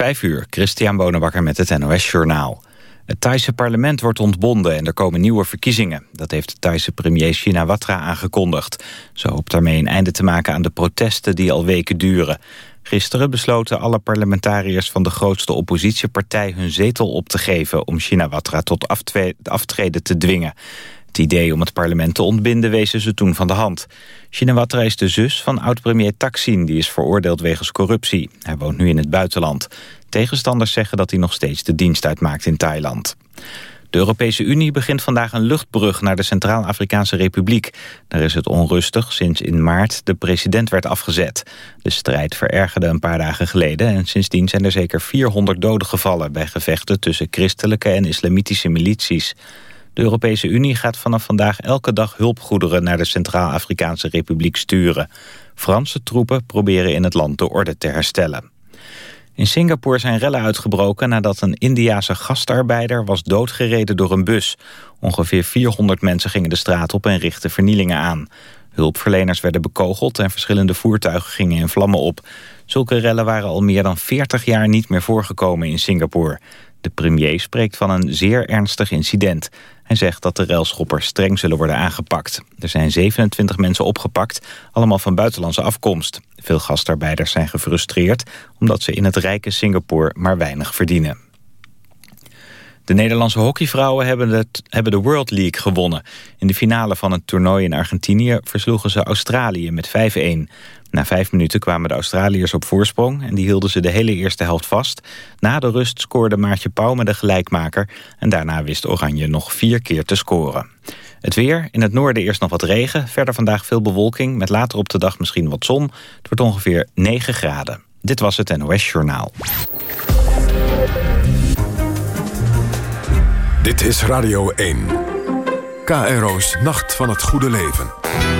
Vijf uur, Christian Bonenbakker met het NOS Journaal. Het Thaise parlement wordt ontbonden en er komen nieuwe verkiezingen. Dat heeft de Thaise premier Shinawatra aangekondigd. Ze hoopt daarmee een einde te maken aan de protesten die al weken duren. Gisteren besloten alle parlementariërs van de grootste oppositiepartij... hun zetel op te geven om Shinawatra tot aftreden te dwingen. Het idee om het parlement te ontbinden wezen ze toen van de hand. Shinawatra is de zus van oud-premier Thaksin... die is veroordeeld wegens corruptie. Hij woont nu in het buitenland. Tegenstanders zeggen dat hij nog steeds de dienst uitmaakt in Thailand. De Europese Unie begint vandaag een luchtbrug naar de Centraal-Afrikaanse Republiek. Daar is het onrustig sinds in maart de president werd afgezet. De strijd verergerde een paar dagen geleden... en sindsdien zijn er zeker 400 doden gevallen... bij gevechten tussen christelijke en islamitische milities. De Europese Unie gaat vanaf vandaag elke dag hulpgoederen... naar de Centraal-Afrikaanse Republiek sturen. Franse troepen proberen in het land de orde te herstellen. In Singapore zijn rellen uitgebroken nadat een Indiase gastarbeider was doodgereden door een bus. Ongeveer 400 mensen gingen de straat op en richtten vernielingen aan. Hulpverleners werden bekogeld en verschillende voertuigen gingen in vlammen op. Zulke rellen waren al meer dan 40 jaar niet meer voorgekomen in Singapore. De premier spreekt van een zeer ernstig incident. Hij zegt dat de railschoppers streng zullen worden aangepakt. Er zijn 27 mensen opgepakt, allemaal van buitenlandse afkomst. Veel gastarbeiders zijn gefrustreerd omdat ze in het rijke Singapore maar weinig verdienen. De Nederlandse hockeyvrouwen hebben, hebben de World League gewonnen. In de finale van het toernooi in Argentinië versloegen ze Australië met 5-1. Na vijf minuten kwamen de Australiërs op voorsprong... en die hielden ze de hele eerste helft vast. Na de rust scoorde Maartje Pauw met de gelijkmaker... en daarna wist Oranje nog vier keer te scoren. Het weer, in het noorden eerst nog wat regen. Verder vandaag veel bewolking, met later op de dag misschien wat zon. Het wordt ongeveer 9 graden. Dit was het NOS Journaal. Dit is Radio 1. KRO's Nacht van het Goede Leven.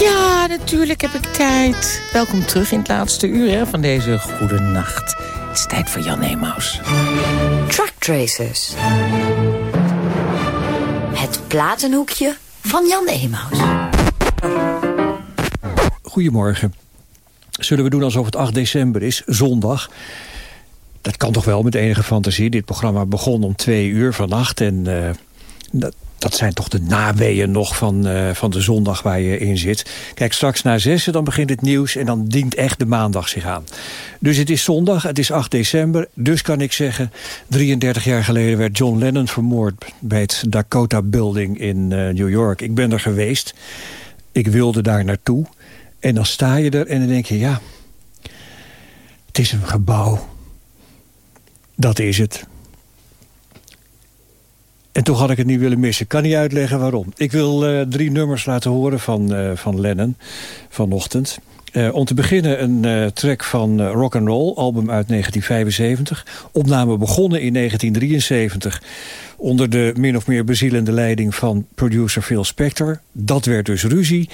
Ja, natuurlijk heb ik tijd. Welkom terug in het laatste uur hè, van deze goede nacht. Het is tijd voor Jan Emaus. Truck Tracers. Het platenhoekje van Jan Emaus. Goedemorgen. Zullen we doen alsof het 8 december is, zondag. Dat kan toch wel met enige fantasie. Dit programma begon om twee uur vannacht. En uh, dat, dat zijn toch de naweeën nog van, uh, van de zondag waar je in zit. Kijk, straks na zessen dan begint het nieuws en dan dient echt de maandag zich aan. Dus het is zondag, het is 8 december. Dus kan ik zeggen, 33 jaar geleden werd John Lennon vermoord... bij het Dakota Building in uh, New York. Ik ben er geweest. Ik wilde daar naartoe. En dan sta je er en dan denk je, ja... het is een gebouw. Dat is het. En toch had ik het niet willen missen. Ik kan niet uitleggen waarom. Ik wil uh, drie nummers laten horen van, uh, van Lennon vanochtend. Uh, om te beginnen een track van Rock and Roll, album uit 1975. Opname begonnen in 1973 onder de min of meer bezielende leiding van producer Phil Spector. Dat werd dus ruzie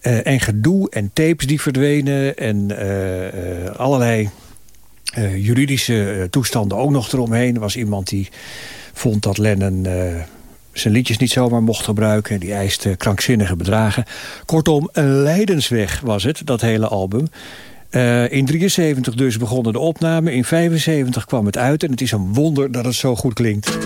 en gedoe en tapes die verdwenen en allerlei juridische toestanden ook nog eromheen. Er was iemand die vond dat Lennon uh, zijn liedjes niet zomaar mocht gebruiken. Die eiste krankzinnige bedragen. Kortom, een leidensweg was het, dat hele album. Uh, in 73 dus begonnen de opname. In 75 kwam het uit en het is een wonder dat het zo goed klinkt.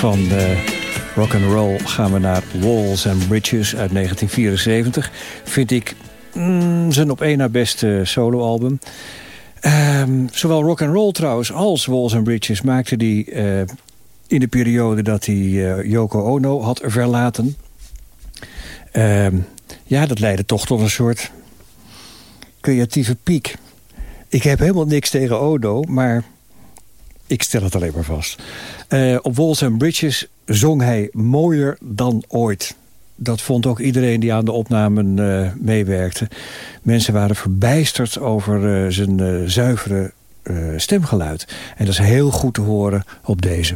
Van uh, rock and roll gaan we naar Walls and Bridges uit 1974. Vind ik mm, zijn op één na beste soloalbum. Um, zowel rock and roll trouwens als Walls and Bridges maakte die uh, in de periode dat hij uh, Yoko Ono had verlaten. Um, ja, dat leidde toch tot een soort creatieve piek. Ik heb helemaal niks tegen Ono, maar ik stel het alleen maar vast. Uh, op Walls and Bridges zong hij mooier dan ooit. Dat vond ook iedereen die aan de opnamen uh, meewerkte. Mensen waren verbijsterd over uh, zijn zuivere stemgeluid. En dat is heel goed te horen op deze.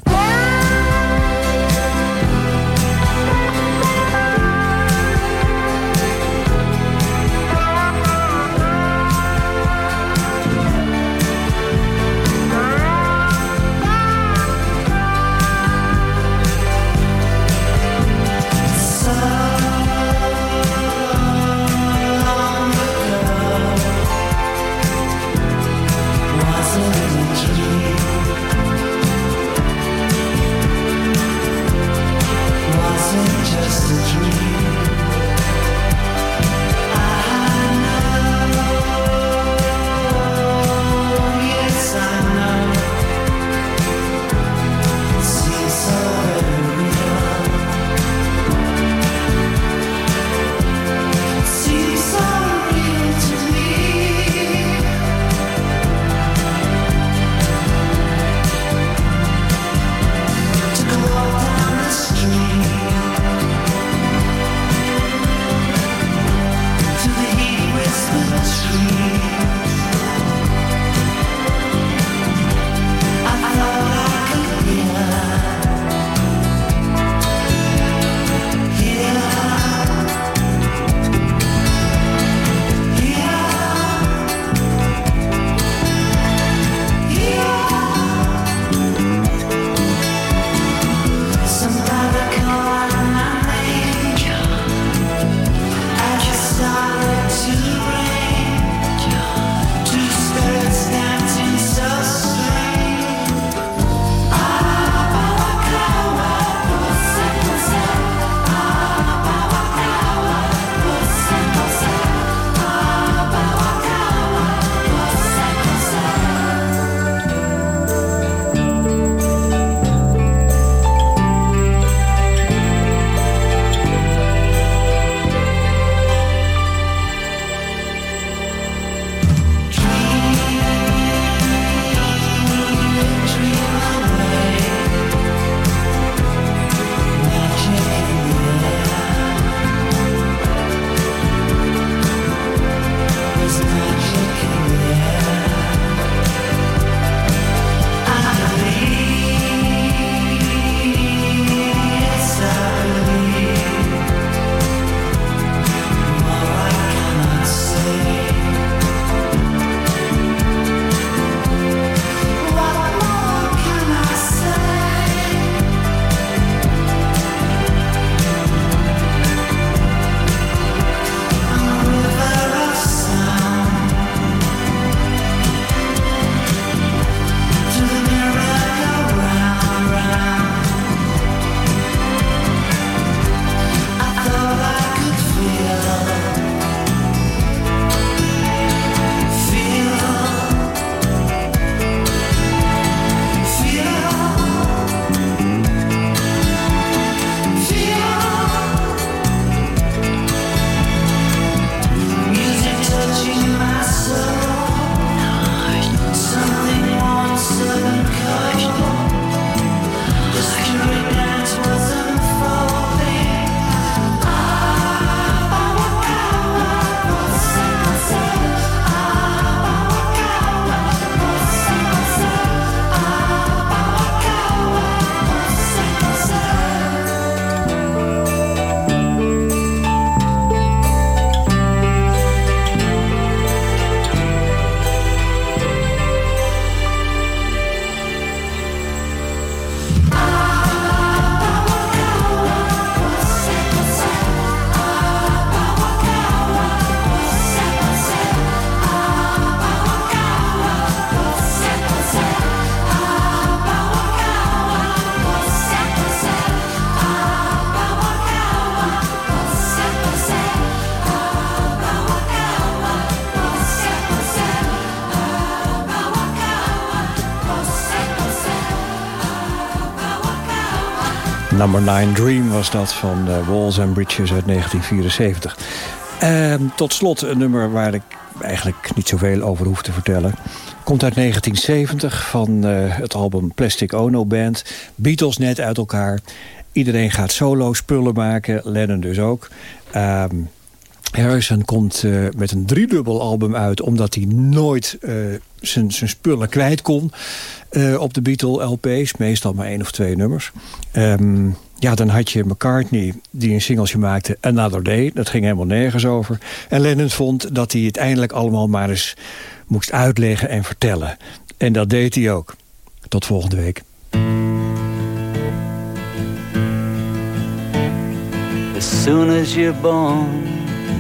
Number 9 Dream was dat van uh, Walls and Bridges uit 1974. Uh, tot slot een nummer waar ik eigenlijk niet zoveel over hoef te vertellen. Komt uit 1970 van uh, het album Plastic Ono Band. Beatles net uit elkaar. Iedereen gaat solo spullen maken. Lennon dus ook. Ehm, Harrison komt uh, met een driedubbel album uit... omdat hij nooit uh, zijn spullen kwijt kon uh, op de Beatle-LP's. Meestal maar één of twee nummers. Um, ja, dan had je McCartney die een singeltje maakte, Another Day. Dat ging helemaal nergens over. En Lennon vond dat hij het eindelijk allemaal maar eens moest uitleggen en vertellen. En dat deed hij ook. Tot volgende week. As soon as born,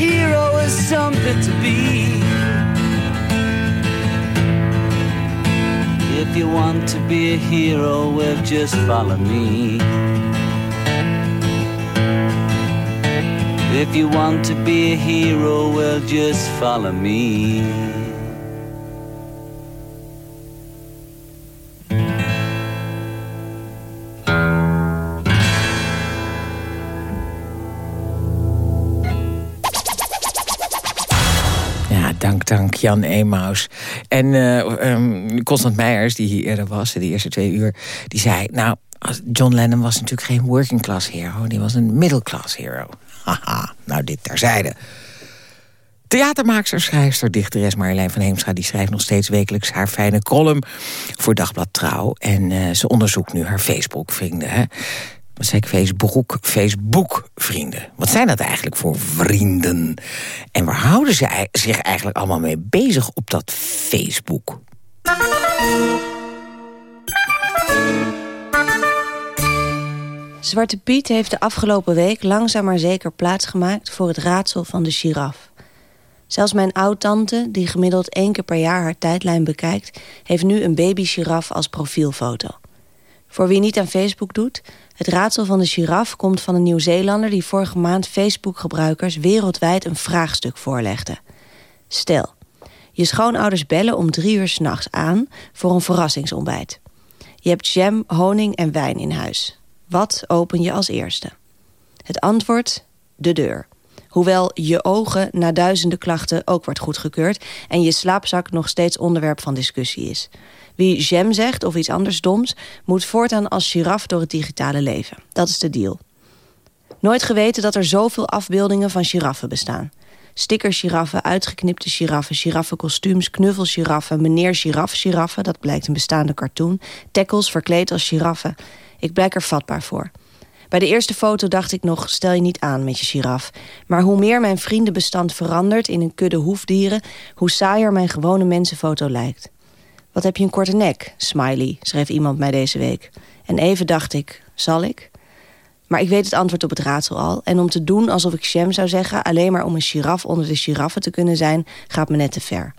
Hero is something to be. If you want to be a hero, well, just follow me. If you want to be a hero, well, just follow me. Jan Emaus. En uh, um, Constant Meijers, die hier eerder was, de eerste twee uur... die zei, nou, John Lennon was natuurlijk geen working class hero... die was een middle class hero. Haha, nou dit terzijde. Theatermaakster, schrijfster, dichteres Marjolein van Heemstra... die schrijft nog steeds wekelijks haar fijne column voor Dagblad Trouw. En uh, ze onderzoekt nu haar Facebook-vrienden. Wat zei? Facebook, Facebook vrienden. Wat zijn dat eigenlijk voor vrienden? En waar houden ze zich eigenlijk allemaal mee bezig op dat Facebook? Zwarte Piet heeft de afgelopen week langzaam maar zeker plaatsgemaakt voor het raadsel van de giraf. Zelfs mijn oud-tante, die gemiddeld één keer per jaar haar tijdlijn bekijkt... heeft nu een baby-giraf als profielfoto. Voor wie niet aan Facebook doet... het raadsel van de giraf komt van een Nieuw-Zeelander... die vorige maand Facebook-gebruikers wereldwijd een vraagstuk voorlegde. Stel, je schoonouders bellen om drie uur s'nachts aan... voor een verrassingsontbijt. Je hebt jam, honing en wijn in huis. Wat open je als eerste? Het antwoord, de deur. Hoewel je ogen na duizenden klachten ook wordt goedgekeurd... en je slaapzak nog steeds onderwerp van discussie is. Wie jam zegt of iets anders doms... moet voortaan als giraf door het digitale leven. Dat is de deal. Nooit geweten dat er zoveel afbeeldingen van giraffen bestaan. Sticker-giraffen, uitgeknipte giraffen, giraffenkostuums... knuffel-giraffen, meneer giraf-giraffen... dat blijkt een bestaande cartoon... tackles verkleed als giraffen. Ik blijk er vatbaar voor. Bij de eerste foto dacht ik nog, stel je niet aan met je giraf. Maar hoe meer mijn vriendenbestand verandert in een kudde hoefdieren... hoe saaier mijn gewone mensenfoto lijkt. Wat heb je een korte nek, smiley, schreef iemand mij deze week. En even dacht ik, zal ik? Maar ik weet het antwoord op het raadsel al. En om te doen alsof ik Shem zou zeggen... alleen maar om een giraf onder de giraffen te kunnen zijn... gaat me net te ver.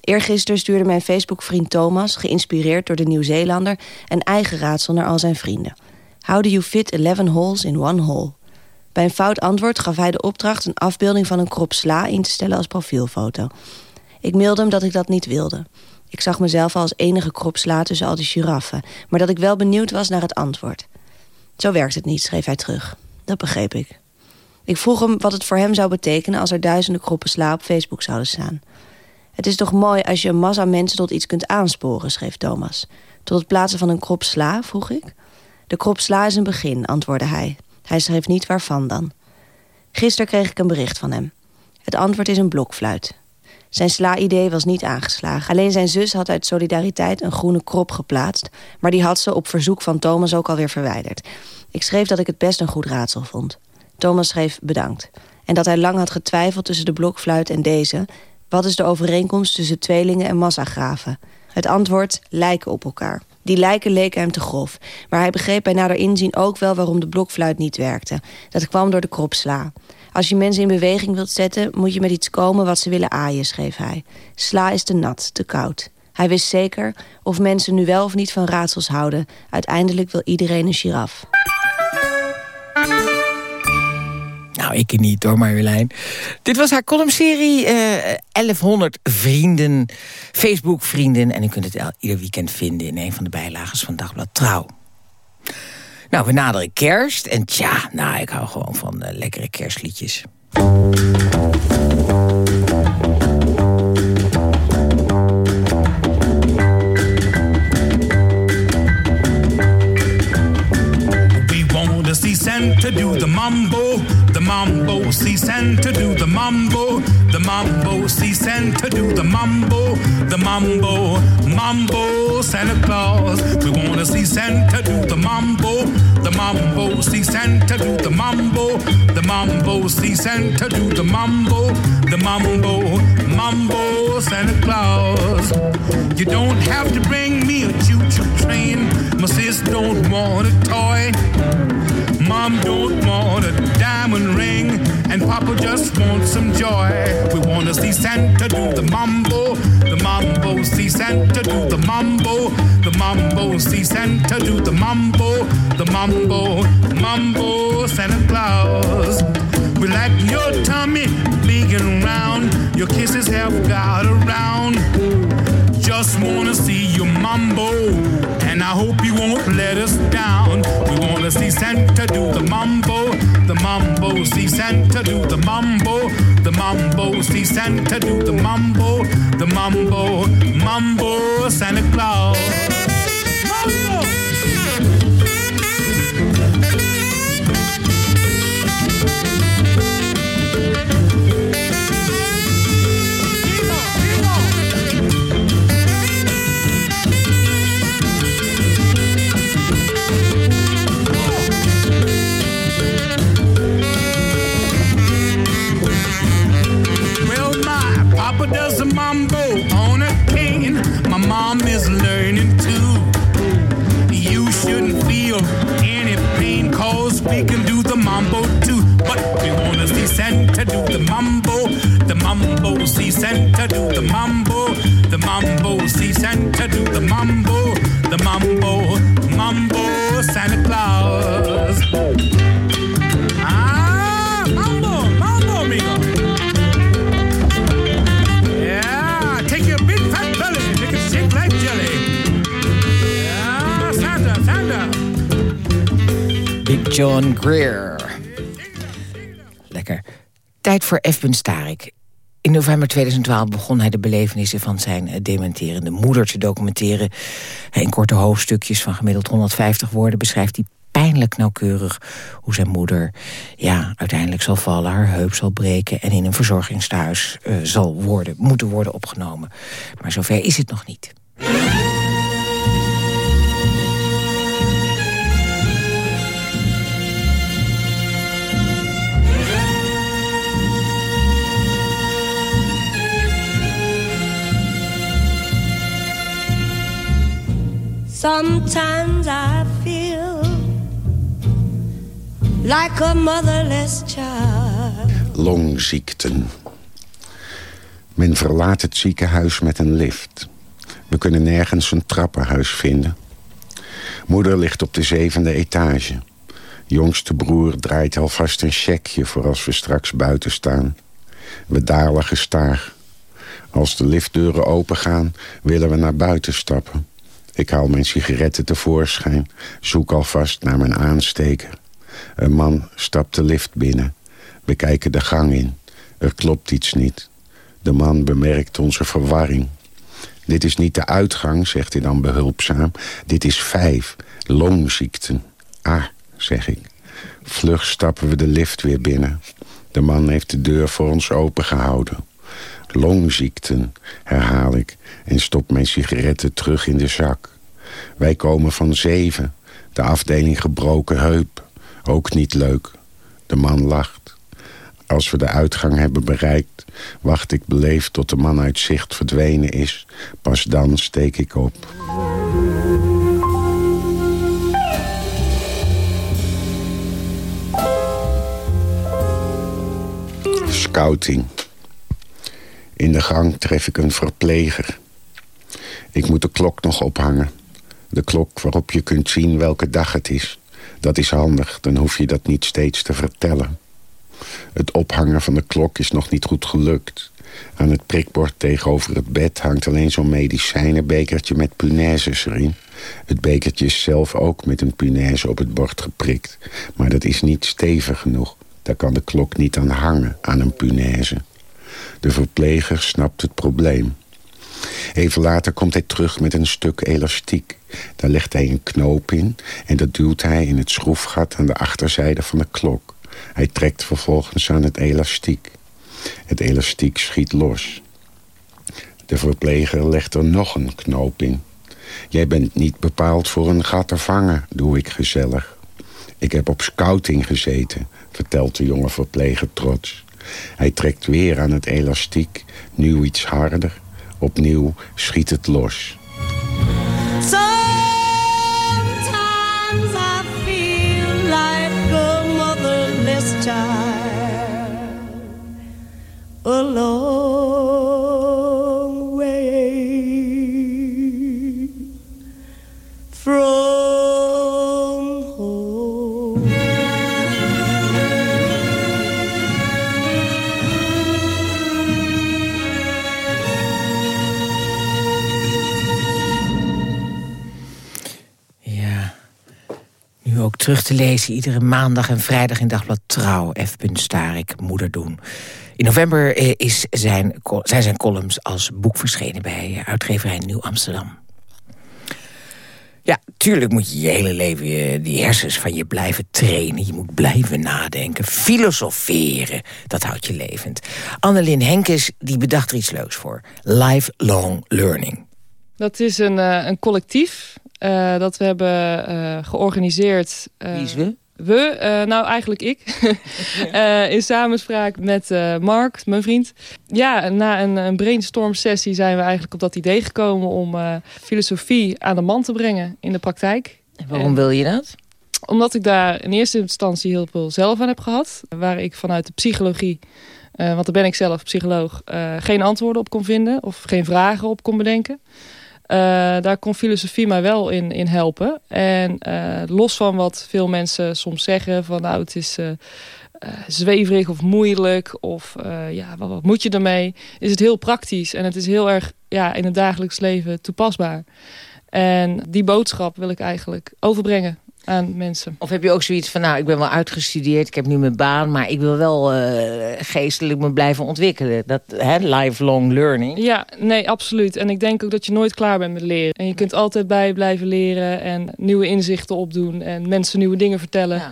Eergisteren stuurde mijn Facebook-vriend Thomas... geïnspireerd door de Nieuw-Zeelander... een eigen raadsel naar al zijn vrienden... How do you fit 11 holes in one hole? Bij een fout antwoord gaf hij de opdracht een afbeelding van een krop sla in te stellen als profielfoto. Ik mailde hem dat ik dat niet wilde. Ik zag mezelf als enige krop sla tussen al die giraffen, maar dat ik wel benieuwd was naar het antwoord. Zo werkt het niet, schreef hij terug. Dat begreep ik. Ik vroeg hem wat het voor hem zou betekenen als er duizenden kroppen sla op Facebook zouden staan. Het is toch mooi als je een massa mensen tot iets kunt aansporen, schreef Thomas. Tot het plaatsen van een krop sla, vroeg ik. De krop sla is een begin, antwoordde hij. Hij schreef niet waarvan dan. Gisteren kreeg ik een bericht van hem. Het antwoord is een blokfluit. Zijn sla-idee was niet aangeslagen. Alleen zijn zus had uit solidariteit een groene krop geplaatst... maar die had ze op verzoek van Thomas ook alweer verwijderd. Ik schreef dat ik het best een goed raadsel vond. Thomas schreef bedankt. En dat hij lang had getwijfeld tussen de blokfluit en deze... wat is de overeenkomst tussen tweelingen en massagraven? Het antwoord lijken op elkaar. Die lijken leken hem te grof. Maar hij begreep bij nader inzien ook wel waarom de blokfluit niet werkte. Dat kwam door de kropsla. Als je mensen in beweging wilt zetten, moet je met iets komen wat ze willen aaien, schreef hij. Sla is te nat, te koud. Hij wist zeker, of mensen nu wel of niet van raadsels houden... uiteindelijk wil iedereen een giraf. Nou, ik niet hoor, Marjolein. Dit was haar columnserie uh, 1100 vrienden, Facebook-vrienden. En u kunt het ieder weekend vinden in een van de bijlagers van Dagblad Trouw. Nou, we naderen kerst. En tja, nou, ik hou gewoon van uh, lekkere kerstliedjes. We want to see Santa do the mambo mambo, see Santa do the mambo, the mambo, see Santa do the mambo, the mambo, mambo, Santa Claus. We wanna see Santa do the mambo, the mambo, see Santa do the mambo, the mambo, see Santa do the mambo, the mambo, mambo, Santa Claus. You don't have to bring me a choo-choo train. My sis don't want a toy. Mom don't want a diamond ring, and Papa just wants some joy. We wanna see Santa do the mambo, the mambo, see Santa do the mambo, the mambo, see Santa do the mambo, the mambo, mambo, Santa Claus. We like your tummy big and round, your kisses have got around. Just wanna see you mambo, and I hope you won't let us down. We wanna see Santa do the mambo, the mambo, see Santa do the mambo, the mambo, see Santa do the mambo, the mambo, mambo, Santa Claus. does a mambo on a cane. My mom is learning too. You shouldn't feel any pain, cause we can do the mambo too. But we wanna see Santa do the mambo, the mambo, see Santa do the mambo, the mambo, see Santa do the mambo, the mambo. John Greer. Lekker. Tijd voor F. Starik. In november 2012 begon hij de belevenissen van zijn eh, dementerende moeder te documenteren. In korte hoofdstukjes van gemiddeld 150 woorden beschrijft hij pijnlijk nauwkeurig hoe zijn moeder ja, uiteindelijk zal vallen, haar heup zal breken en in een verzorgingstehuis uh, zal worden, moeten worden opgenomen. Maar zover is het nog niet. Sometimes I feel like a motherless child. Longziekten. Men verlaat het ziekenhuis met een lift. We kunnen nergens een trappenhuis vinden. Moeder ligt op de zevende etage. Jongste broer draait alvast een checkje voor als we straks buiten staan. We dalen gestaag. Als de liftdeuren opengaan, willen we naar buiten stappen. Ik haal mijn sigaretten tevoorschijn, zoek alvast naar mijn aansteker. Een man stapt de lift binnen. We kijken de gang in. Er klopt iets niet. De man bemerkt onze verwarring. Dit is niet de uitgang, zegt hij dan behulpzaam. Dit is vijf, longziekten. Ah, zeg ik. Vlug stappen we de lift weer binnen. De man heeft de deur voor ons opengehouden. Longziekten, herhaal ik en stop mijn sigaretten terug in de zak. Wij komen van zeven, de afdeling gebroken heup. Ook niet leuk. De man lacht. Als we de uitgang hebben bereikt, wacht ik beleefd tot de man uit zicht verdwenen is. Pas dan steek ik op. Scouting. In de gang tref ik een verpleger. Ik moet de klok nog ophangen. De klok waarop je kunt zien welke dag het is. Dat is handig, dan hoef je dat niet steeds te vertellen. Het ophangen van de klok is nog niet goed gelukt. Aan het prikbord tegenover het bed hangt alleen zo'n medicijnenbekertje met punaises erin. Het bekertje is zelf ook met een punaise op het bord geprikt. Maar dat is niet stevig genoeg. Daar kan de klok niet aan hangen, aan een punaise. De verpleger snapt het probleem. Even later komt hij terug met een stuk elastiek. Daar legt hij een knoop in en dat duwt hij in het schroefgat aan de achterzijde van de klok. Hij trekt vervolgens aan het elastiek. Het elastiek schiet los. De verpleger legt er nog een knoop in. Jij bent niet bepaald voor een gat te vangen, doe ik gezellig. Ik heb op scouting gezeten, vertelt de jonge verpleger trots. Hij trekt weer aan het elastiek, nu iets harder. Opnieuw schiet het los. Ook terug te lezen iedere maandag en vrijdag in Dagblad Trouw. F. Starik, Moeder doen. In november eh, is zijn, zijn zijn columns als boek verschenen bij eh, uitgeverij Nieuw Amsterdam. Ja, tuurlijk moet je je hele leven je, die hersens van je blijven trainen. Je moet blijven nadenken, filosoferen. Dat houdt je levend. Annelien Henkes die bedacht er iets leuks voor. Lifelong learning. Dat is een, eh, een collectief eh, dat we hebben eh, georganiseerd. eh, Wie is we? We, nou eigenlijk ik. In samenspraak met Mark, mijn vriend. Ja, na een, een brainstorm sessie zijn we eigenlijk op dat idee gekomen... om filosofie aan de man te brengen in de praktijk. En waarom wil je dat? Omdat ik daar in eerste instantie heel veel zelf aan heb gehad. Waar ik vanuit de psychologie, want daar ben ik zelf psycholoog... geen antwoorden op kon vinden of geen vragen op kon bedenken. Eh, daar kon filosofie mij wel in, in helpen. En eh, los van wat veel mensen soms zeggen... van nou, het is eh, zweverig of moeilijk... of ja, wat, wat moet je ermee? Is het heel praktisch en het is heel erg ja, in het dagelijks leven toepasbaar. En die boodschap wil ik eigenlijk overbrengen aan mensen. Of heb je ook zoiets van, nou, ik ben wel uitgestudeerd, ik heb nu mijn baan... maar ik wil wel eh, geestelijk me blijven ontwikkelen. Dat, hè, lifelong learning. Ja, nee, absoluut. En ik denk ook dat je nooit klaar bent met leren. En je kunt altijd bij blijven leren en nieuwe inzichten opdoen... en mensen nieuwe dingen vertellen.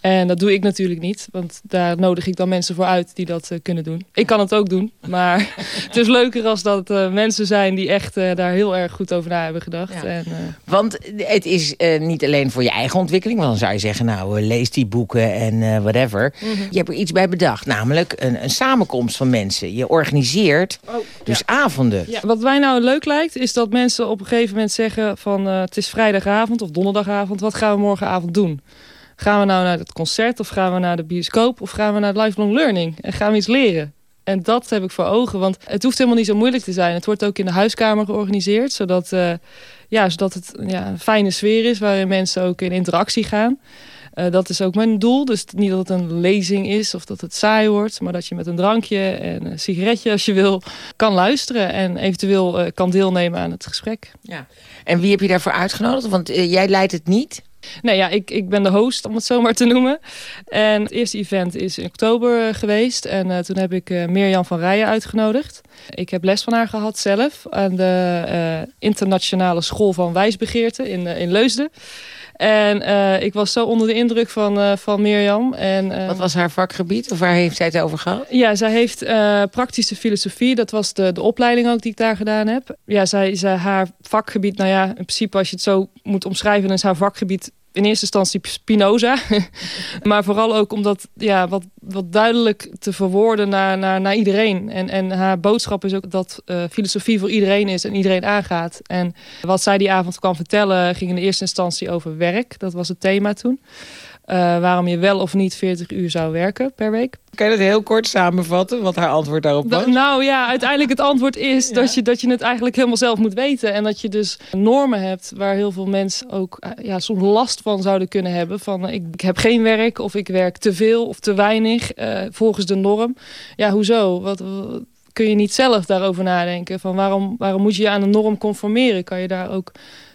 En dat doe ik natuurlijk niet, want daar nodig ik dan mensen voor uit die dat eh, kunnen doen. Ik kan het ook doen, maar het is leuker als dat uh, mensen zijn die echt daar heel erg goed over na hebben gedacht. Ja. En, want het is niet alleen voor je eigen ontwikkeling, want dan zou je zeggen, nou lees die boeken en whatever. Mm -hmm. Je hebt er iets bij bedacht, namelijk een, een samenkomst van mensen. Je organiseert oh, dus ja. avonden. Ja. Wat mij nou leuk lijkt, is dat mensen op een gegeven moment zeggen van het is vrijdagavond of donderdagavond, wat gaan we morgenavond doen? Gaan we nou naar het concert of gaan we naar de bioscoop of gaan we naar lifelong learning en gaan we iets leren? En dat heb ik voor ogen, want het hoeft helemaal niet zo moeilijk te zijn. Het wordt ook in de huiskamer georganiseerd, zodat, uh, ja, zodat het ja, een fijne sfeer is waarin mensen ook in interactie gaan. Uh, dat is ook mijn doel. Dus niet dat het een lezing is of dat het saai wordt. Maar dat je met een drankje en een sigaretje als je wil kan luisteren. En eventueel uh, kan deelnemen aan het gesprek. Ja. En wie heb je daarvoor uitgenodigd? Want uh, jij leidt het niet. Nee, ja, ik, ik ben de host, om het zo maar te noemen. En het eerste event is in oktober geweest. En uh, toen heb ik uh, Mirjam van Rijen uitgenodigd. Ik heb les van haar gehad zelf aan de internationale school van wijsbegeerte in, in Leusden. En uh, ik was zo onder de indruk van, uh, van Mirjam. En, uh, Wat was haar vakgebied? Of waar heeft zij het over gehad? Ja, zij heeft praktische filosofie. Dat was de, de opleiding ook die ik daar gedaan heb. Ja, zij, zij, haar vakgebied, nou ja, in principe als je het zo moet omschrijven... dan is haar vakgebied in eerste instantie Spinoza. maar vooral ook om dat ja, wat, wat duidelijk te verwoorden naar, naar, naar iedereen. En, en haar boodschap is ook dat uh, filosofie voor iedereen is en iedereen aangaat. En wat zij die avond kwam vertellen ging in eerste instantie over werk. Dat was het thema toen. Uh, waarom je wel of niet 40 uur zou werken per week. Kan je dat heel kort samenvatten, wat haar antwoord daarop was? Nou ja, uiteindelijk het antwoord is ja. dat, je, dat je het eigenlijk helemaal zelf moet weten. En dat je dus normen hebt waar heel veel mensen ook ja, soms last van zouden kunnen hebben. Van ik, ik heb geen werk of ik werk te veel of te weinig uh, volgens de norm. Ja, hoezo? Wat, wat, kun je niet zelf daarover nadenken? Van waarom, waarom moet je je aan een norm conformeren? Kan je daar ook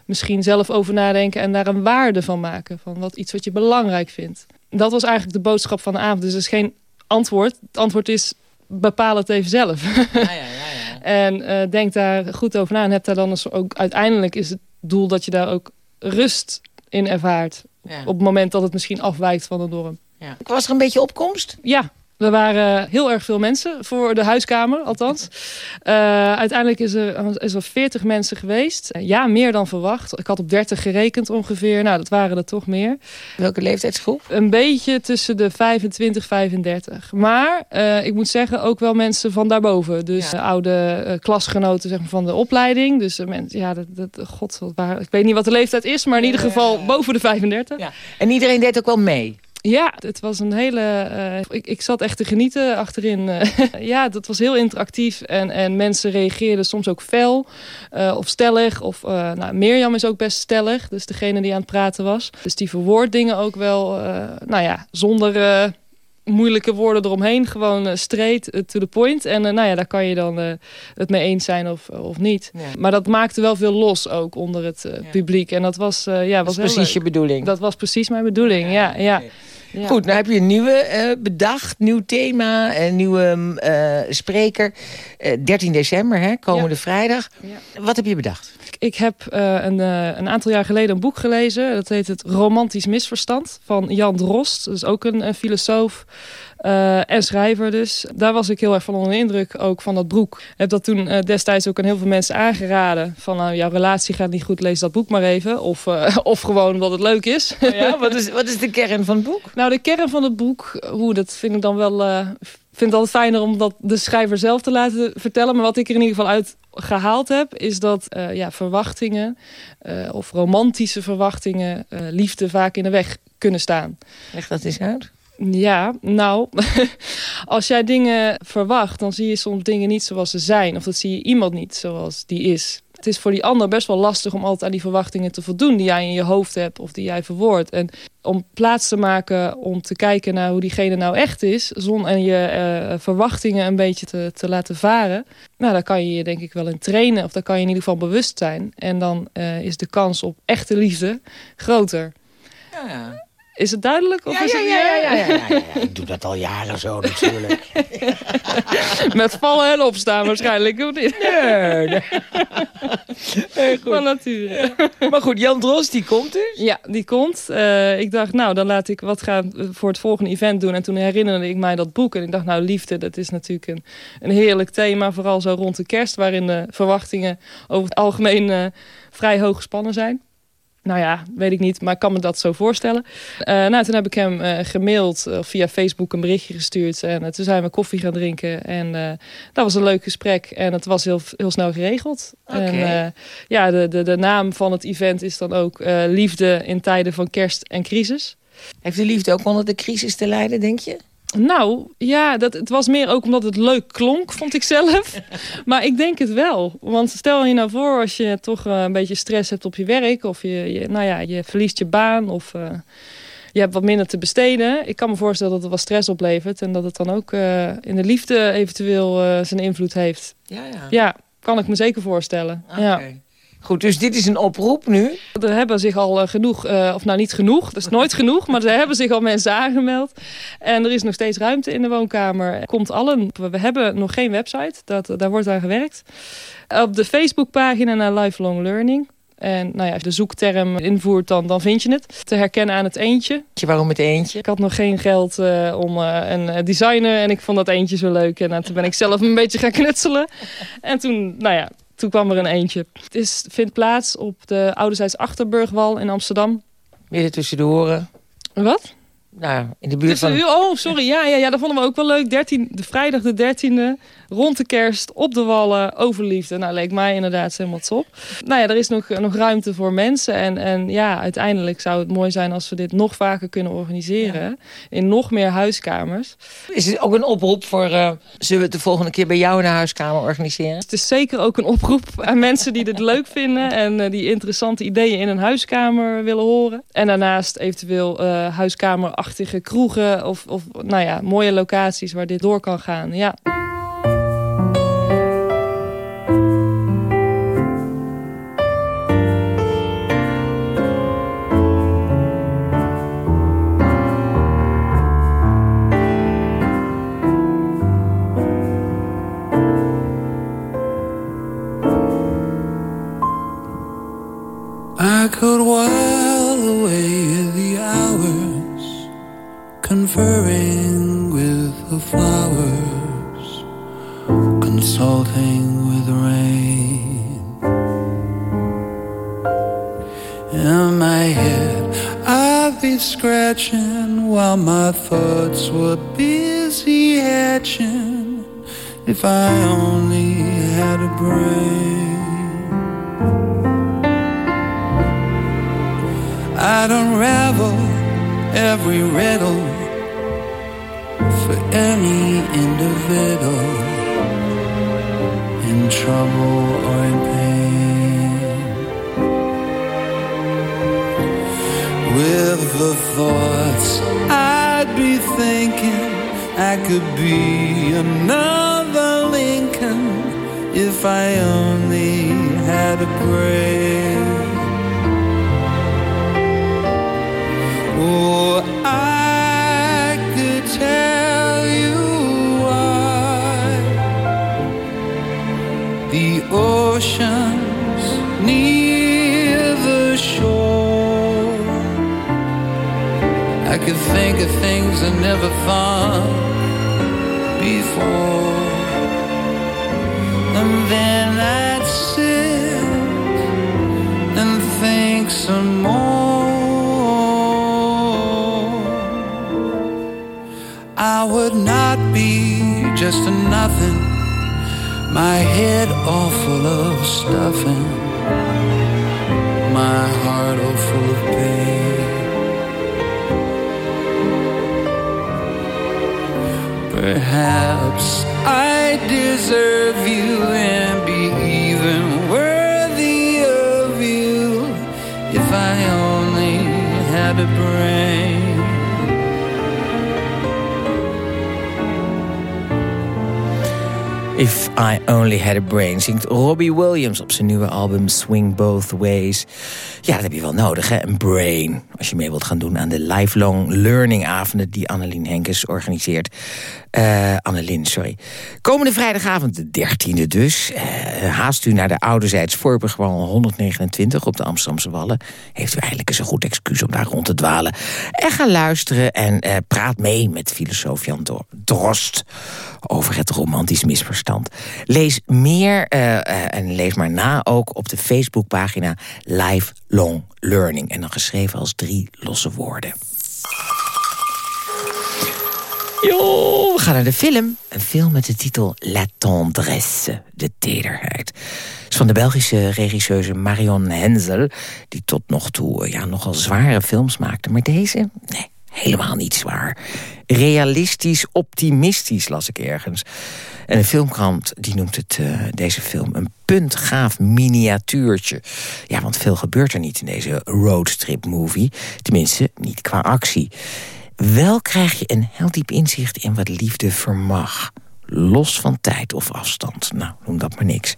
misschien zelf over nadenken en daar een waarde van maken. Van wat, iets wat je belangrijk vindt. Dat was eigenlijk de boodschap van de avond. Dus er is geen antwoord. Het antwoord is bepaal het even zelf. Ja, ja, ja, ja. en uh, denk daar goed over na. En heb daar dan eens ook uiteindelijk is het doel dat je daar ook rust in ervaart. Op het moment dat het misschien afwijkt van de norm. Ja. Was er een beetje opkomst? Ja, er waren heel erg veel mensen voor de huiskamer, althans. Uh, uiteindelijk is er, is er 40 mensen geweest. Ja, meer dan verwacht. Ik had op 30 gerekend ongeveer. Nou, dat waren er toch meer. Welke leeftijdsgroep? Een beetje tussen de 25 35. Maar uh, ik moet zeggen, ook wel mensen van daarboven. Dus ja. oude uh, klasgenoten zeg maar, van de opleiding. Dus mensen, ja, dat, dat, god, wat ik weet niet wat de leeftijd is, maar in ieder geval boven de 35. Ja. En iedereen deed ook wel mee? Ja, het was een hele... Uh, ik, ik zat echt te genieten achterin. Uh, ja, dat was heel interactief. En, en mensen reageerden soms ook fel uh, of stellig. Of, nou, Mirjam is ook best stellig. Dus degene die aan het praten was. Dus die verwoordt dingen ook wel, nou ja, zonder moeilijke woorden eromheen. Gewoon straight to the point. En uh, nou ja, daar kan je dan het mee eens zijn of, of niet. Ja. Maar dat maakte wel veel los ook onder het ja. publiek. En dat was, ja, was precies leuk. je bedoeling. Dat was precies mijn bedoeling, ja. ja, ja. Ja. Goed, nou heb je een nieuwe uh, bedacht, nieuw thema, een nieuwe uh, spreker. Uh, 13 december, hè, komende ja. vrijdag. Ja. Wat heb je bedacht? Ik heb een, een, aantal jaar geleden een boek gelezen. Dat heet Het Romantisch Misverstand van Jan Drost. Dat is ook een, een filosoof uh, en schrijver dus. Daar was ik heel erg van onder de indruk ook van dat boek. Ik heb dat toen uh, destijds ook aan heel veel mensen aangeraden. Van nou, jouw relatie gaat niet goed, lees dat boek maar even. Of, uh, of gewoon omdat het leuk is. Oh ja, wat, is, wat is de kern van het boek? Nou, de kern van het boek, hoe, dat vind ik dan wel... vind het altijd fijner om dat de schrijver zelf te laten vertellen. Maar wat ik er in ieder geval uit gehaald heb, is dat uh, ja, verwachtingen uh, of romantische verwachtingen uh, liefde vaak in de weg kunnen staan. Leg dat eens uit. Ja, nou, als jij dingen verwacht, dan zie je soms dingen niet zoals ze zijn. Of dat zie je iemand niet zoals die is. Het is voor die ander best wel lastig om altijd aan die verwachtingen te voldoen... die jij in je hoofd hebt of die jij verwoordt. En om plaats te maken om te kijken naar hoe diegene nou echt is... zonder je uh, verwachtingen een beetje te, te laten varen... nou, daar kan je je denk ik wel in trainen. Of daar kan je in ieder geval bewust zijn. En dan uh, is de kans op echte liefde groter. Ja. Is het duidelijk? Of Ja, is ja, het, ja, ja, ja, ja, ja, ja. Ik doe dat al jaren zo natuurlijk. Met vallen en opstaan waarschijnlijk, of niet? Nee, nee. Nee, goed. Van nature. Maar goed, Jan Dros, die komt dus. Ja, die komt. Eh, ik dacht, nou, dan laat ik wat gaan voor het volgende event doen. En toen herinnerde ik mij dat boek. En ik dacht, nou, liefde, dat is natuurlijk een, een heerlijk thema. Vooral zo rond de kerst, waarin de verwachtingen over het algemeen eh, vrij hoog gespannen zijn. Nou ja, weet ik niet, maar ik kan me dat zo voorstellen. Eh, nou, toen heb ik hem eh, gemaild, of via Facebook een berichtje gestuurd. En eh, toen zijn we koffie gaan drinken. En eh, dat was een leuk gesprek. En het was heel, heel snel geregeld. Oké. En eh, ja, de, de, de naam van het event is dan ook eh, Liefde in tijden van kerst en crisis. Heeft de liefde ook onder de crisis te lijden, denk je? Nou, ja, dat, het was meer ook omdat het leuk klonk, vond ik zelf. maar ik denk het wel. Want stel je nou voor als je toch eh, een beetje stress hebt op je werk... of je, je, nou ja, je verliest je baan of eh, je hebt wat minder te besteden. Ik kan me voorstellen dat het wat stress oplevert... en dat het dan ook eh, in de liefde eventueel zijn invloed heeft. Ja, ja. Ja, kan ik me zeker voorstellen. Ja. Goed, dus dit is een oproep nu. Er hebben zich al eh, genoeg, eh, of nou niet genoeg, dat is nooit genoeg, maar er hebben zich al mensen aangemeld. En er is nog steeds ruimte in de woonkamer. Komt allen. We hebben nog geen website, dat, daar wordt aan gewerkt. Op de Facebookpagina naar Lifelong Learning. En nou ja, als je de zoekterm invoert, dan, dan vind je het. Te herkennen aan het eentje. Waarom het eentje? Ik had nog geen geld eh, om een designer en ik vond dat eentje zo leuk. En nou, toen ben ik zelf een beetje gaan knutselen. En toen, nou ja, toen kwam er een eentje. Het is, vindt plaats op de Ouderzijds Achterburgwal in Amsterdam. Midden tussen de horen. Wat? Nou, in de buurt van... Dus, oh, sorry. Ja, ja, ja, dat vonden we ook wel leuk. 13, de vrijdag de 13e, rond de kerst, op de wallen, over liefde. Nou, leek mij inderdaad helemaal top. Nou ja, er is nog, nog ruimte voor mensen. En, en ja, uiteindelijk zou het mooi zijn als we dit nog vaker kunnen organiseren. In nog meer huiskamers. Is het ook een oproep voor... eh, zullen we het de volgende keer bij jou in de huiskamer organiseren? Het is zeker ook een oproep aan mensen die dit leuk vinden... en eh, die interessante ideeën in een huiskamer willen horen. En daarnaast eventueel eh, huiskamerachtige kroegen... Of, of nou ja, mooie locaties waar dit door kan gaan. Ja. Conferring with the flowers, consulting with rain. In my head, I'd be scratching while my thoughts were busy hatching. If I only had a brain. I'd unravel every riddle for any individual in trouble or in pain. With the thoughts I'd be thinking I could be another Lincoln if I only had a brain. Oh, oceans near the shore. I could think of things I never thought before, and then I'd sit and think some more. I would not be just a nothing, my head all full of stuffing, my heart all full of pain. Perhaps I deserve you and be even worthy of you if I only had a brain. I Only Had a Brain zingt Robbie Williams op zijn nieuwe album Swing Both Ways. Ja, dat heb je wel nodig, hè? een brain. Als je mee wilt gaan doen aan de lifelong learning avonden... die Annelien Henkes organiseert. Uh, Annelien, sorry. Komende vrijdagavond, de 13e dus. Uh, haast u naar de Ouderzijds Voorburgwal 129 op de Amsterdamse Wallen. Heeft u eigenlijk eens een goed excuus om daar rond te dwalen. En ga luisteren en uh, praat mee met filosoof Jan Drost... over het romantisch misverstand. Lees meer en lees maar na ook op de Facebookpagina Lifelong Learning. En dan geschreven als drie losse woorden. Jo, we gaan naar de film. Een film met de titel La Tendresse, de tederheid. Het is van de Belgische regisseuse Marion Hensel... die tot nog toe ja, nogal zware films maakte. Maar deze, nee, helemaal niet zwaar. Realistisch, optimistisch, las ik ergens. En een filmkrant die noemt het, uh, deze film een puntgaaf miniatuurtje. Ja, want veel gebeurt er niet in deze roadstrip movie. Tenminste, niet qua actie. Wel krijg je een heel diep inzicht in wat liefde vermag. Los van tijd of afstand. Nou, noem dat maar niks.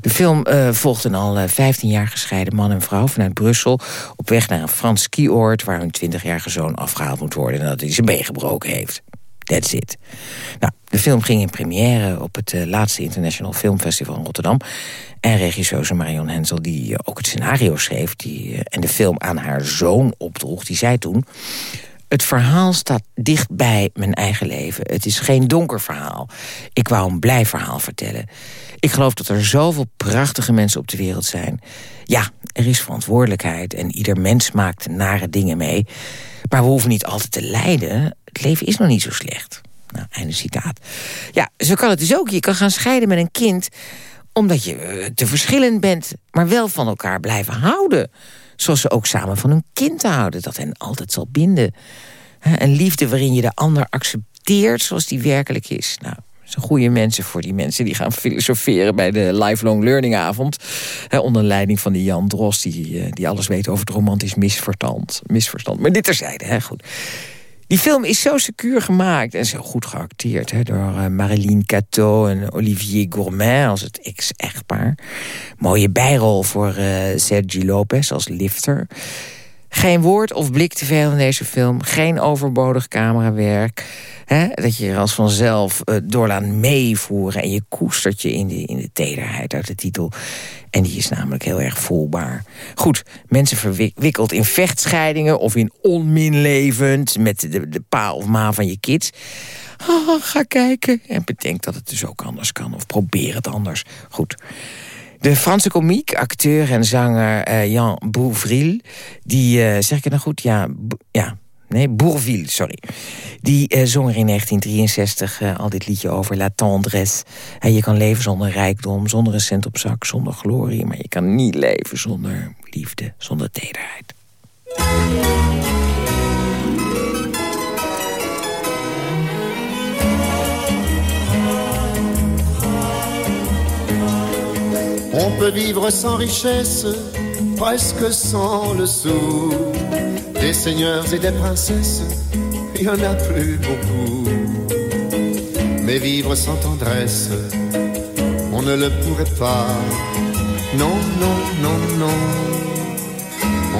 De film uh, volgt een al uh, 15 jaar gescheiden man en vrouw vanuit Brussel... op weg naar een Frans skioord waar hun 20-jarige zoon afgehaald moet worden... en dat hij zijn been gebroken heeft. That's it. Nou, de film ging in première op het uh, laatste International Filmfestival in Rotterdam. En regisseuse Marion Hensel, die ook het scenario schreef... Die, en de film aan haar zoon opdroeg, die zei toen... Het verhaal staat dicht bij mijn eigen leven. Het is geen donker verhaal. Ik wou een blij verhaal vertellen. Ik geloof dat er zoveel prachtige mensen op de wereld zijn. Ja, er is verantwoordelijkheid en ieder mens maakt nare dingen mee. Maar we hoeven niet altijd te lijden. Het leven is nog niet zo slecht. Nou, einde citaat. Ja, zo kan het dus ook. Je kan gaan scheiden met een kind... omdat je te verschillend bent, maar wel van elkaar blijven houden. Zoals ze ook samen van hun kind houden. Dat hen altijd zal binden. Een liefde waarin je de ander accepteert zoals die werkelijk is. Nou, zijn goede mensen voor die mensen die gaan filosoferen... bij de Lifelong Learning Avond. onder leiding van die Jan Drost... Die, die alles weet over het romantisch misverstand. misverstand. Maar dit terzijde, hè, goed. Die film is zo secuur gemaakt en zo goed geacteerd... Hè, door uh, Marilyn Cateau en Olivier Gourmet als het ex-echtpaar. Mooie bijrol voor uh, Sergi Lopez als lifter. Geen woord of blik te veel in deze film. Geen overbodig camerawerk. Hè, dat je er als vanzelf uh, door laat meevoeren... en je koestert je in in de tederheid uit de titel. En die is namelijk heel erg voelbaar. Goed, mensen verwikkeld in vechtscheidingen... of in onminlevend met de, de pa of ma van je kids... Oh, ga kijken en bedenk dat het dus ook anders kan. Of probeer het anders. Goed. De Franse komiek, acteur en zanger uh, Jan Bouvril... die, uh, zeg ik het nou goed? Ja, ja Nee, Bourville, sorry. Die uh, zong er in 1963 uh, al dit liedje over La Tendresse. En je kan leven zonder rijkdom, zonder een cent op zak, zonder glorie. Maar je kan niet leven zonder liefde, zonder tederheid. On peut vivre sans richesse, presque sans le sou. Des seigneurs et des princesses, il y en a plus beaucoup. Mais vivre sans tendresse, on ne le pourrait pas. Non, non, non, non,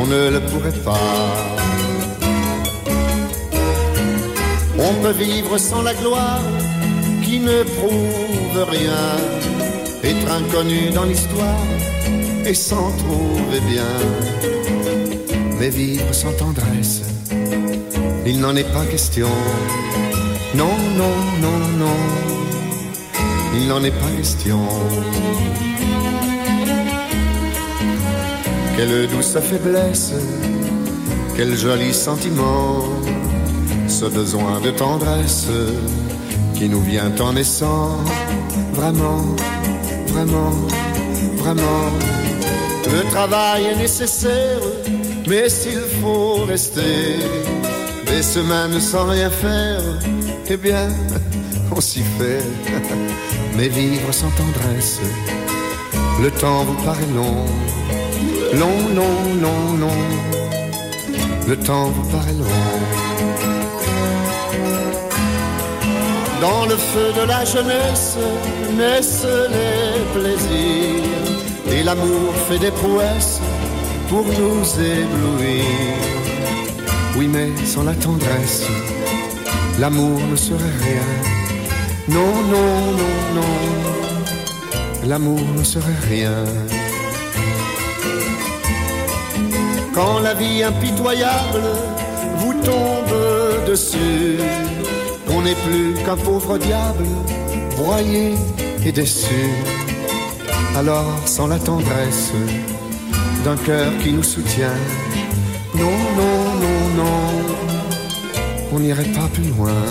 on ne le pourrait pas. On peut vivre sans la gloire qui ne prouve rien, être inconnu dans l'histoire et s'en trouver bien mais vivre sans tendresse, il n'en est pas question. Non, non, non, non, il n'en est pas question. Quelle douce faiblesse, quel joli sentiment, ce besoin de tendresse qui nous vient en naissant, vraiment, vraiment, vraiment. Le travail est nécessaire mais s'il faut rester des semaines sans rien faire, eh bien, on s'y fait. Mais vivre sans tendresse, le temps vous paraît long. Long, long, long, long. Le temps vous paraît long. Dans le feu de la jeunesse naissent les plaisirs. Et l'amour fait des prouesses pour nous éblouir. Oui, mais sans la tendresse, l'amour ne serait rien. Non, non, non, non, l'amour ne serait rien. Quand la vie impitoyable vous tombe dessus, on n'est plus qu'un pauvre diable, broyé et déçu. Alors, sans la tendresse d'un cœur qui nous soutient, non, non, non, non, on n'irait pas plus loin.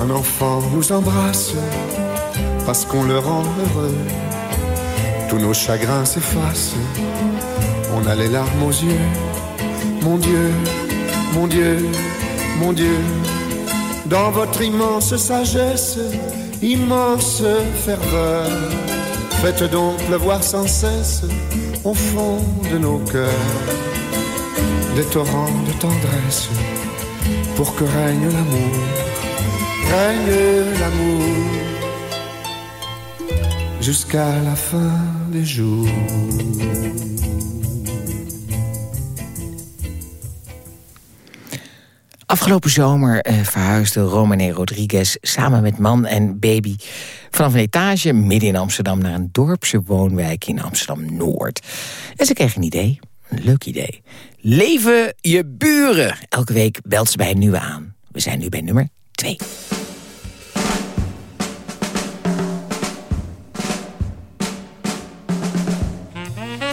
Un enfant nous embrasse parce qu'on le rend heureux. Tous nos chagrins s'effacent, on a les larmes aux yeux. Mon Dieu, mon Dieu, mon Dieu, dans votre immense sagesse, immense ferveur, faites donc pleuvoir sans cesse au fond de nos cœurs des torrents de tendresse pour que règne l'amour, règne l'amour jusqu'à la fin des jours. Afgelopen zomer eh, verhuisde Romane Rodriguez samen met man en baby... vanaf een etage midden in Amsterdam naar een dorpse woonwijk in Amsterdam-Noord. En ze kreeg een idee, een leuk idee. Leven je buren! Elke week belt ze bij een nieuwe aan. We zijn nu bij nummer 2.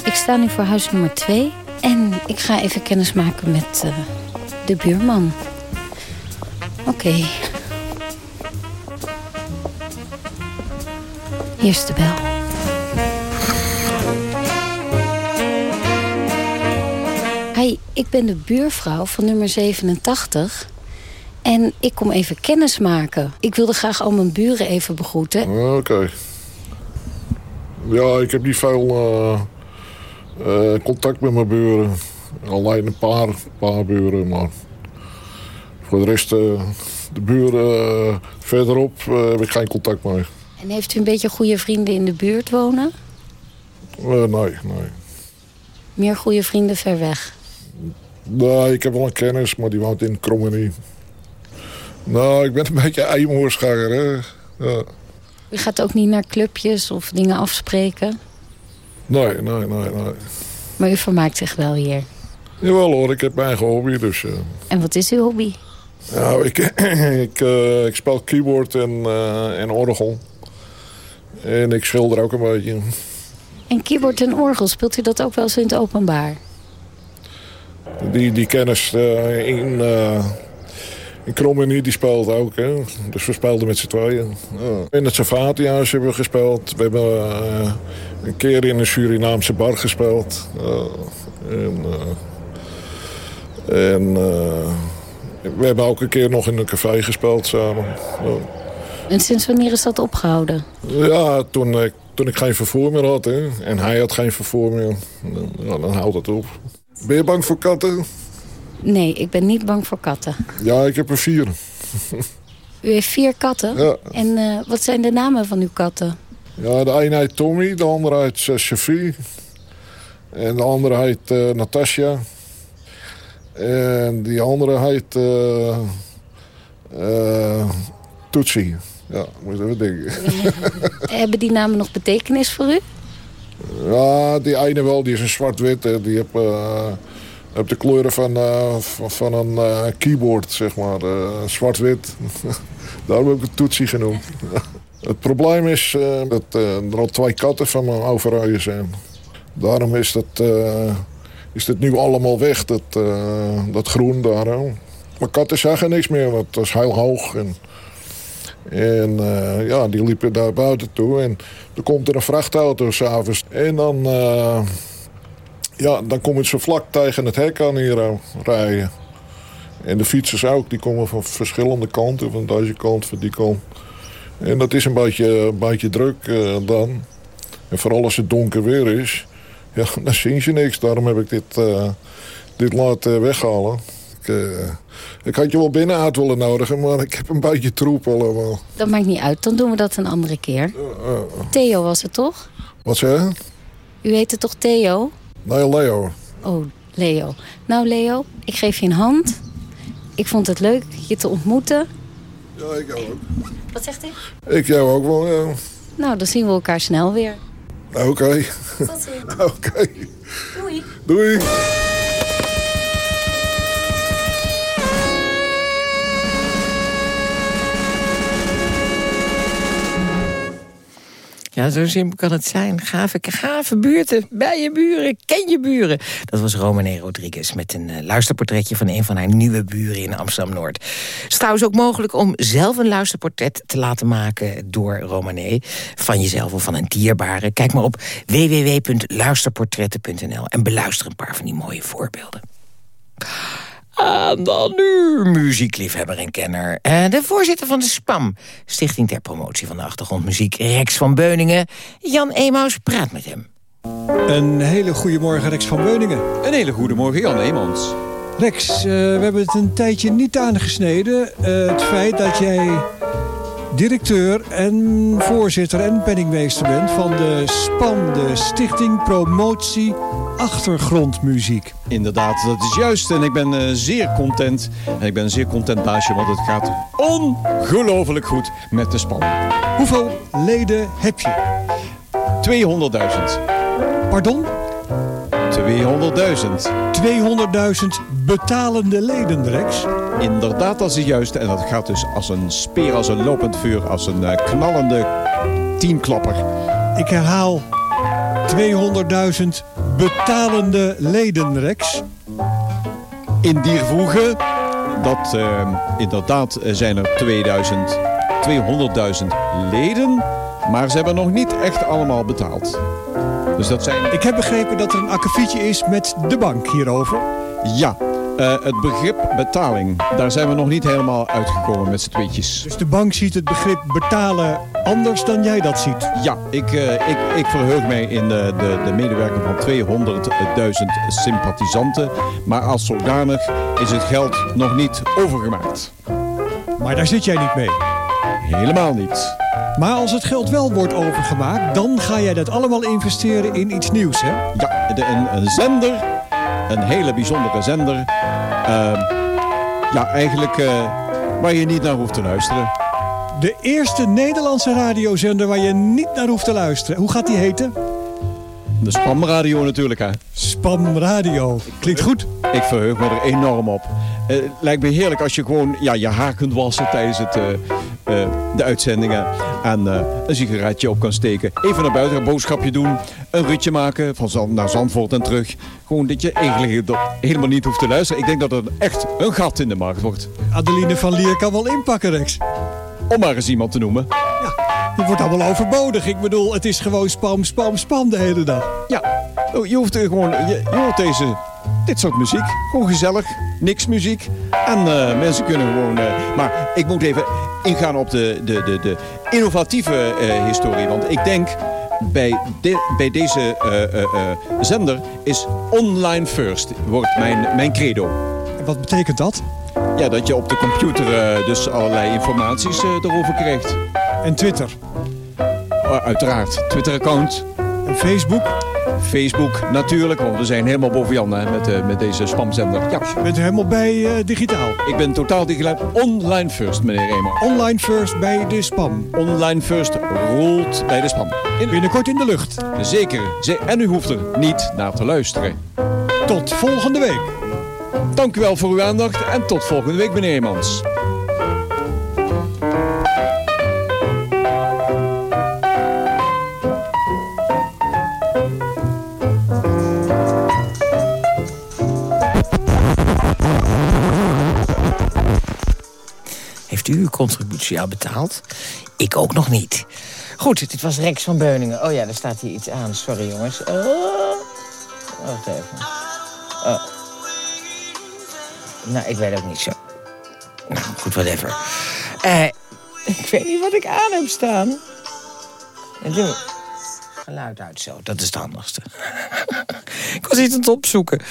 Ik sta nu voor huis nummer 2 en ik ga even kennis maken met eh, de buurman. Oké. Is de bel. Hi, ik ben de buurvrouw van nummer 87. En ik kom even kennis maken. Ik wilde graag al mijn buren even begroeten. Oké. Ja, ik heb niet veel eh, eh, contact met mijn buren. Alleen een paar, paar buren, maar voor de rest, eh, de buren eh, verderop, eh, heb ik geen contact mee. En heeft u een beetje goede vrienden in de buurt wonen? Nee, nee. Meer goede vrienden ver weg? Nee, ik heb wel een kennis, maar die woont in Krommenie. Nou, ik ben een beetje eenhoorsganger, hè. Ja. U gaat ook niet naar clubjes of dingen afspreken? Nee, nee, nee, nee. Maar u vermaakt zich wel hier. Jawel hoor, ik heb mijn eigen hobby, dus... eh, En wat is uw hobby? Nou, ik, ik, eh, ik speel keyboard en, eh, en orgel. En ik schilder ook een beetje. En keyboard en orgel, speelt u dat ook wel eens in het openbaar? Die, die kennis in, in Krommenie, die speelt ook. Hè? Dus we speelden met z'n tweeën. Ja. In het Savatihuis hebben we gespeeld. We hebben een keer in een Surinaamse bar gespeeld. En en eh, we hebben ook een keer nog in een café gespeeld samen. En sinds wanneer is dat opgehouden? Ja, toen ik, toen ik geen vervoer meer had. Hè. En hij had geen vervoer meer. Dan, ja, dan houdt het op. Ben je bang voor katten? Nee, ik ben niet bang voor katten. Ja, ik heb er vier. U heeft vier katten? Ja. En eh, wat zijn de namen van uw katten? Ja, de ene heet Tommy, de andere heet Sophie. En de andere heet uh, Natasja. En die andere heet uh, uh, Tootsie. Ja, moet je even denken. Hebben die namen nog betekenis voor u? Ja, die ene wel, die is een zwart-wit. Die heeft, uh, heeft de kleuren van, van, van een keyboard, zeg maar. Zwart-wit. Daarom heb ik het Tootsie genoemd. het probleem is dat er al twee katten van me overrijden zijn. Daarom is dat, is dat nu allemaal weg, dat, uh, dat groen daar. Maar katten zeggen niks meer, want dat is heel hoog. En, en uh, ja, die liepen daar buiten toe. En dan komt er een vrachtauto s'avonds. En dan, uh, ja, dan komen ze vlak tegen het hek aan hier rijden. En de fietsers ook, die komen van verschillende kanten. Van deze kant, van die kant. En dat is een beetje, een beetje druk dan. En vooral als het donker weer is, ja, dan zie je niks. Daarom heb ik dit, uh, dit laten weghalen. Ik, eh, ik had je wel binnen uit willen nodigen, maar ik heb een beetje troep allemaal. Dat maakt niet uit, dan doen we dat een andere keer. Theo was het toch? Wat zeg je? U heette toch Theo? Nee, Leo. Oh, Leo. Nou, Leo, ik geef je een hand. Ik vond het leuk je te ontmoeten. Ja, ik jou ook. Wat zegt u? Ik jou ook wel, ja. Nou, dan zien we elkaar snel weer. Oké. Tot ziens. Oké. Doei. Doei. Ja, zo simpel kan het zijn. Gave, gave buurten, bij je buren, ken je buren. Dat was Romane Rodriguez met een eh, luisterportretje... van een van haar nieuwe buren in Amsterdam-Noord. Het is trouwens ook mogelijk om zelf een luisterportret te laten maken... door Romane, van jezelf of van een dierbare. Kijk maar op www.luisterportretten.nl en beluister een paar van die mooie voorbeelden. En dan nu muziekliefhebber en kenner. Eh, de voorzitter van de SPAM, Stichting ter Promotie van de Achtergrondmuziek, Rex van Beuningen. Jan Emaus praat met hem. Een hele goede morgen, Rex van Beuningen. Een hele goede morgen, Jan Eemans. Rex, eh, we hebben het een tijdje niet aangesneden. eh, het feit dat jij directeur en voorzitter en penningmeester bent... van de SPAM, de Stichting Promotie Achtergrondmuziek. Inderdaad, dat is juist. En ik ben eh, zeer content. En ik ben een zeer content baasje, want het gaat ongelooflijk goed met de span. Hoeveel leden heb je? 200.000. Pardon? 200.000. 200.000 betalende leden, Rex. Inderdaad, dat is juist. En dat gaat dus als een speer, als een lopend vuur, als een eh, knallende tienklapper. Ik herhaal 200.000 betalende leden, Rex. In die voegen, dat eh, inderdaad zijn er 2000, 200.000 leden, maar ze hebben nog niet echt allemaal betaald. Dus dat zijn... Ik heb begrepen dat er een akkefietje is met de bank hierover. Ja, eh, het begrip betaling, daar zijn we nog niet helemaal uitgekomen met z'n tweetjes. Dus de bank ziet het begrip betalen anders dan jij dat ziet. Ja, ik, eh, ik, ik verheug mij in de, de, de medewerking van 200.000 sympathisanten. Maar als zodanig is het geld nog niet overgemaakt. Maar daar zit jij niet mee. Helemaal niet. Maar als het geld wel wordt overgemaakt, dan ga jij dat allemaal investeren in iets nieuws, hè? Ja, de, een, een zender, een hele bijzondere zender. Uh, ja, eigenlijk uh, waar je niet naar hoeft te luisteren. De eerste Nederlandse radiozender waar je niet naar hoeft te luisteren. Hoe gaat die heten? De Spamradio natuurlijk, hè. Spamradio. Klinkt goed. Ik verheug me er enorm op. Het uh, lijkt me heerlijk als je gewoon ja, je haar kunt wassen tijdens het, uh, uh, de uitzendingen. En een sigaretje op kan steken. Even naar buiten een boodschapje doen. Een ritje maken van Zand naar Zandvoort en terug. Gewoon dat je eigenlijk helemaal niet hoeft te luisteren. Ik denk dat het echt een gat in de markt wordt. Adeline van Lier kan wel inpakken, Rex. Om maar eens iemand te noemen. Ja, het wordt allemaal overbodig. Ik bedoel, het is gewoon spam, spam, spam de hele dag. Ja, je hoeft er gewoon... Je, je hoort deze, dit soort muziek. Gewoon gezellig. Niks muziek. En uh, mensen kunnen gewoon... Uh, maar ik moet even ingaan op de, de, de, de innovatieve uh, historie. Want ik denk... Bij, de, bij deze zender is online first. Wordt mijn, mijn credo. En wat betekent dat? Ja, dat je op de computer dus allerlei informaties erover krijgt. En Twitter? Uh, uiteraard. Twitter-account. En Facebook? Facebook natuurlijk, want we zijn helemaal boven Jan hè, met, met deze spamzender. Ja. Je bent helemaal bij digitaal? Ik ben totaal digitaal. Online first, meneer Emo. Online first bij de spam? Online first rolt bij de spam. In... Binnenkort in de lucht? Zeker. En u hoeft er niet naar te luisteren. Tot volgende week. Dank u wel voor uw aandacht en tot volgende week, meneer Eemans. Al betaald? Ik ook nog niet. Goed, dit was Rex van Beuningen. Oh ja, daar staat hier iets aan. Sorry, jongens. Oh. Wacht even. Oh. Nou, ik weet ook niet zo. Nou, goed, whatever. Uh, ik weet niet wat ik aan heb staan. En doe geluid uit zo, dat is het handigste. ik was iets aan het opzoeken.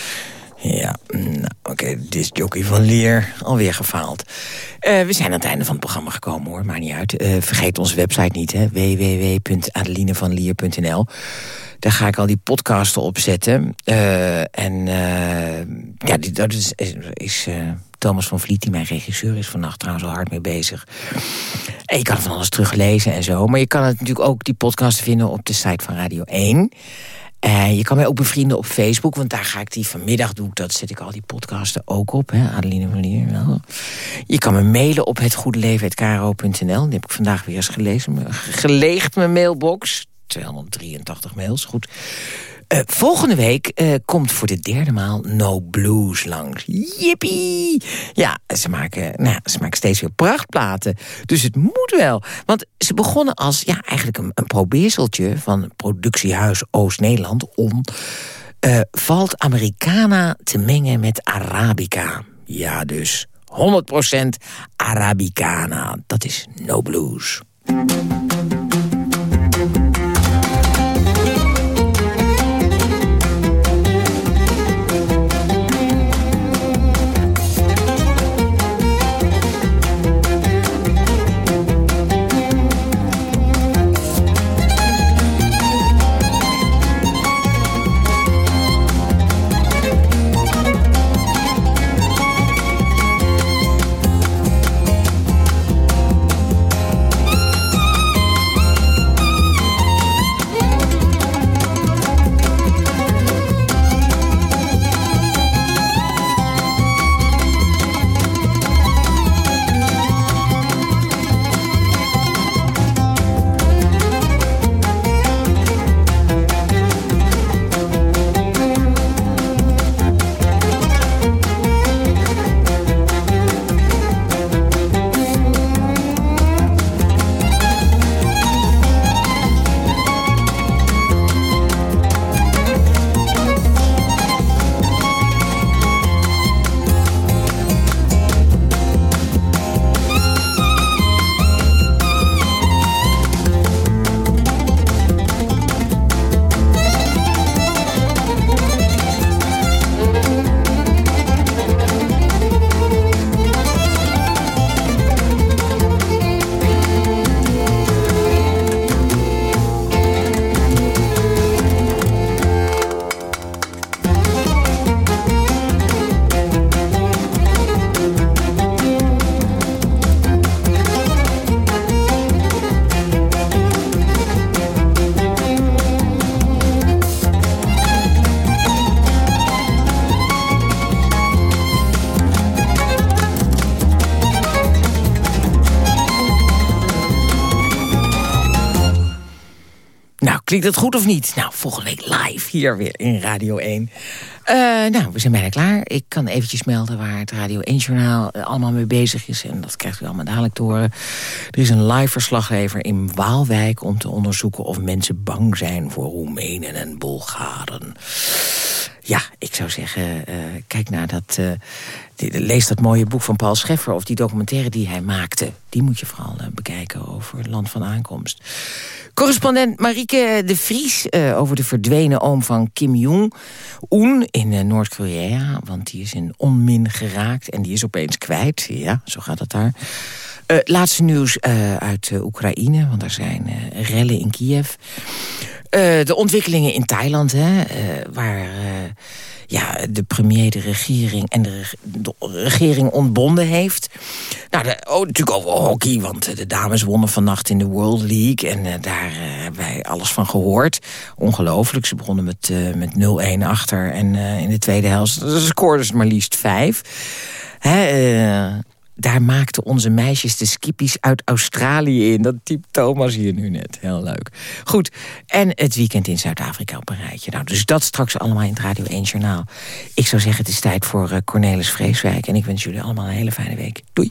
Ja, nou, oké, dit is Jockey van Leer, alweer gefaald. Eh, we zijn aan het einde van het programma gekomen, hoor, maakt niet uit. Eh, vergeet onze website niet, hè, www.adelinevanlier.nl. Daar ga ik al die podcasten op zetten. Eh, en ja, die, dat is, is Thomas van Vliet, die mijn regisseur is, vannacht trouwens al hard mee bezig. Je kan van alles teruglezen en zo. Maar je kan het natuurlijk ook, die podcast vinden op de site van Radio 1... Uh, je kan mij ook bevrienden op Facebook, want daar ga ik die vanmiddag doen. Dat zet ik al die podcasten ook op, hè, Adeline van Lier. Wel. Je kan me mailen op hetgoedeleven.kro.nl. Die heb ik vandaag weer eens gelezen. Geleegd mijn mailbox. 283 mails, goed. Uh, volgende week uh, komt voor de derde maal No Blues langs. Yippie! Ja, ze maken, nou, ze maken steeds weer prachtplaten. Dus het moet wel. Want ze begonnen als ja, eigenlijk een, een probeerseltje... van productiehuis Oost-Nederland... om Valt Americana te mengen met Arabica. Ja, dus 100% Arabicana. Dat is No Blues. Het goed of niet? Nou, volgende week live hier weer in Radio 1. Uh, nou, we zijn bijna klaar. Ik kan eventjes melden waar het Radio 1-journaal eh, allemaal mee bezig is. En dat krijgt u allemaal dadelijk te horen. Er is een live verslaggever in Waalwijk... om te onderzoeken of mensen bang zijn voor Roemenen en Bulgaren. Ja, ik zou zeggen, uh, kijk naar dat... Lees dat mooie boek van Paul Scheffer... of die documentaire die hij maakte. Die moet je vooral bekijken over het land van aankomst. Correspondent Marieke de Vries uh, over de verdwenen oom van Kim Jong-un in uh, Noord-Korea. Want die is in onmin geraakt en die is opeens kwijt. Ja, zo gaat het daar. Uh, laatste nieuws uit Oekraïne, want er zijn rellen in Kiev. De ontwikkelingen in Thailand, hè, waar ja, de premier de regering en de, regering ontbonden heeft. Nou, oh, natuurlijk over hockey, want de dames wonnen vannacht in de World League. En daar hebben wij alles van gehoord. Ongelooflijk, ze begonnen met, met 0-1 achter. En in de tweede helft scoorden ze maar liefst vijf. Hè, daar maakten onze meisjes de skippies uit Australië in. Dat type Thomas hier nu net. Heel leuk. Goed, en het weekend in Zuid-Afrika op een rijtje. Nou, dus dat straks allemaal in het Radio 1 Journaal. Ik zou zeggen, het is tijd voor uh, Cornelis Vreeswijk. En ik wens jullie allemaal een hele fijne week. Doei.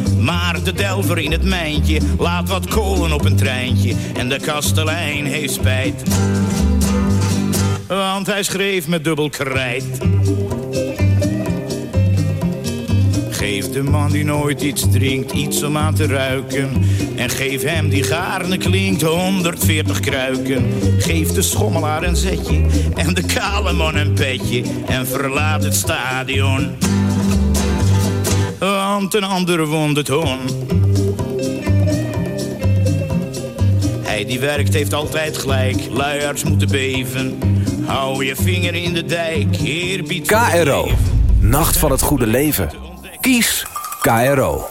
Maar de delver in het mijntje laat wat kolen op een treintje. En de kastelein heeft spijt. Want hij schreef met dubbel krijt. Geef de man die nooit iets drinkt, iets om aan te ruiken. En geef hem die gaarne klinkt 140 kruiken. Geef de schommelaar een zetje en de kale man een petje. En verlaat het stadion. Want een ander hon. Hij die werkt heeft altijd gelijk, luiaards moeten beven. Hou je vinger in de dijk, eerbied KRO. Nacht van het goede leven. Kies KRO.